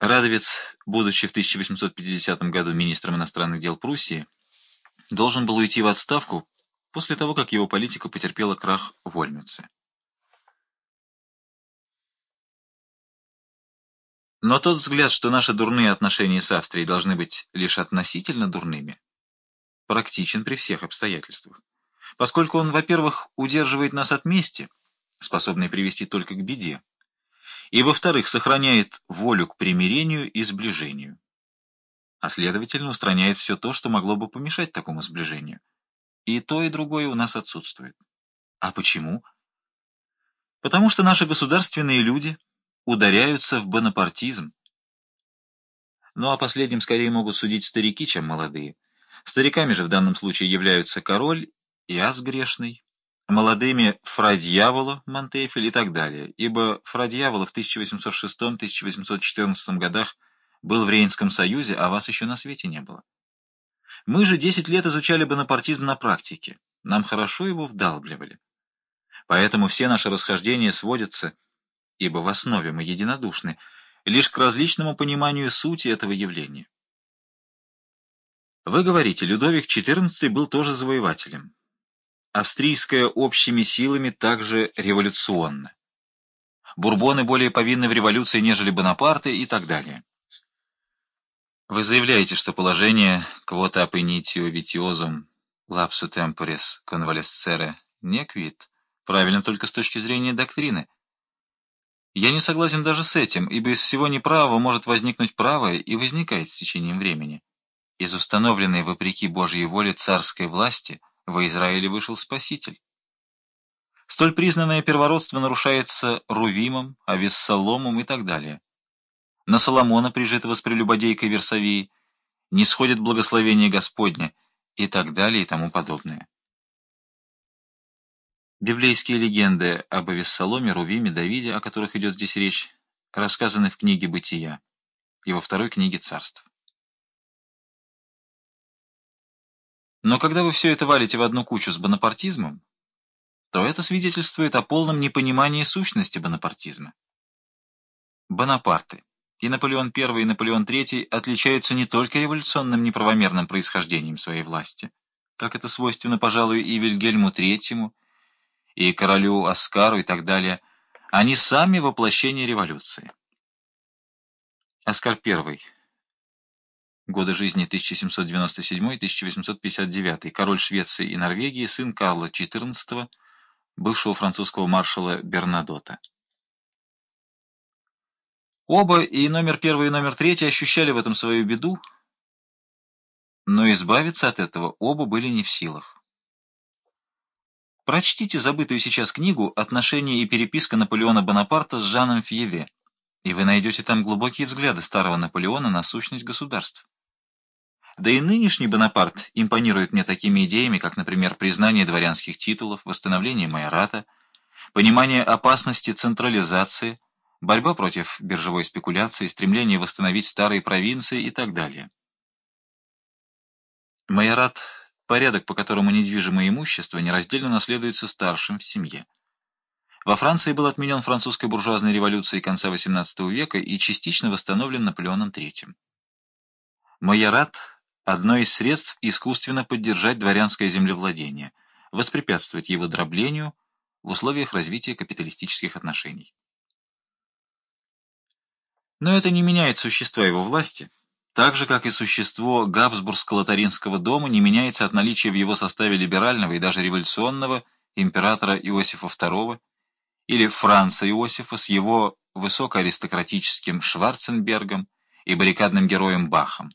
Радовец, будучи в 1850 году министром иностранных дел Пруссии, должен был уйти в отставку после того, как его политика потерпела крах в Ольмице. Но тот взгляд, что наши дурные отношения с Австрией должны быть лишь относительно дурными, практичен при всех обстоятельствах, поскольку он, во-первых, удерживает нас от мести, способной привести только к беде, и, во-вторых, сохраняет волю к примирению и сближению, а, следовательно, устраняет все то, что могло бы помешать такому сближению. И то, и другое у нас отсутствует. А почему? Потому что наши государственные люди ударяются в бонапартизм. Ну, о последнем скорее могут судить старики, чем молодые. Стариками же в данном случае являются король и ас грешный, молодыми фра дьявола Монтефель и так далее, ибо фра дьявола в 1806-1814 годах был в Рейнском союзе, а вас еще на свете не было. Мы же 10 лет изучали бонапартизм на практике, нам хорошо его вдалбливали. Поэтому все наши расхождения сводятся, ибо в основе мы единодушны, лишь к различному пониманию сути этого явления. Вы говорите, Людовик XIV был тоже завоевателем австрийская общими силами также революционна. Бурбоны более повинны в революции, нежели Бонапарты и так далее. Вы заявляете, что положение «quota appenitio vitiosum lapsu temporis convalescere nequit» правильно только с точки зрения доктрины. Я не согласен даже с этим, ибо из всего неправого может возникнуть правое и возникает с течением времени. Из установленной вопреки Божьей воле царской власти – во Израиле вышел Спаситель. Столь признанное первородство нарушается Рувимом, Авессаломом и так далее. На Соломона, прижитого с прелюбодейкой Версавии, не сходит благословение Господне и так далее и тому подобное. Библейские легенды об Авессаломе, Рувиме, Давиде, о которых идет здесь речь, рассказаны в книге «Бытия» и во второй книге «Царств». Но когда вы все это валите в одну кучу с бонапартизмом, то это свидетельствует о полном непонимании сущности бонапартизма. Бонапарты, и Наполеон I, и Наполеон III отличаются не только революционным неправомерным происхождением своей власти, как это свойственно, пожалуй, и Вильгельму III, и королю Оскару и так далее, они сами воплощение революции. Оскар I годы жизни 1797-1859, король Швеции и Норвегии, сын Карла XIV, бывшего французского маршала Бернадота. Оба, и номер первый, и номер третий, ощущали в этом свою беду, но избавиться от этого оба были не в силах. Прочтите забытую сейчас книгу «Отношения и переписка Наполеона Бонапарта с Жаном Фьеве», и вы найдете там глубокие взгляды старого Наполеона на сущность государств. Да и нынешний Бонапарт импонирует мне такими идеями, как, например, признание дворянских титулов, восстановление майората, понимание опасности централизации, борьба против биржевой спекуляции, стремление восстановить старые провинции и так далее. Майорат – порядок, по которому недвижимое имущество нераздельно наследуется старшим в семье. Во Франции был отменен французской буржуазной революцией конца XVIII века и частично восстановлен Наполеоном III. Майорат – одно из средств искусственно поддержать дворянское землевладение, воспрепятствовать его дроблению в условиях развития капиталистических отношений. Но это не меняет существа его власти, так же, как и существо Габсбургско-Лотаринского дома не меняется от наличия в его составе либерального и даже революционного императора Иосифа II или Франца Иосифа с его высокоаристократическим Шварценбергом и баррикадным героем Бахом.